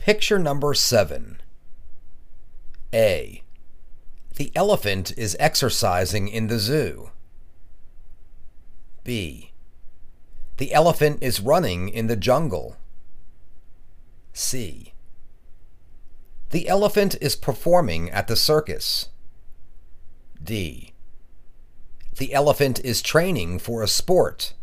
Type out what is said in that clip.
Picture number 7. A. The elephant is exercising in the zoo. B. The elephant is running in the jungle. C. The elephant is performing at the circus. D. The elephant is training for a sport.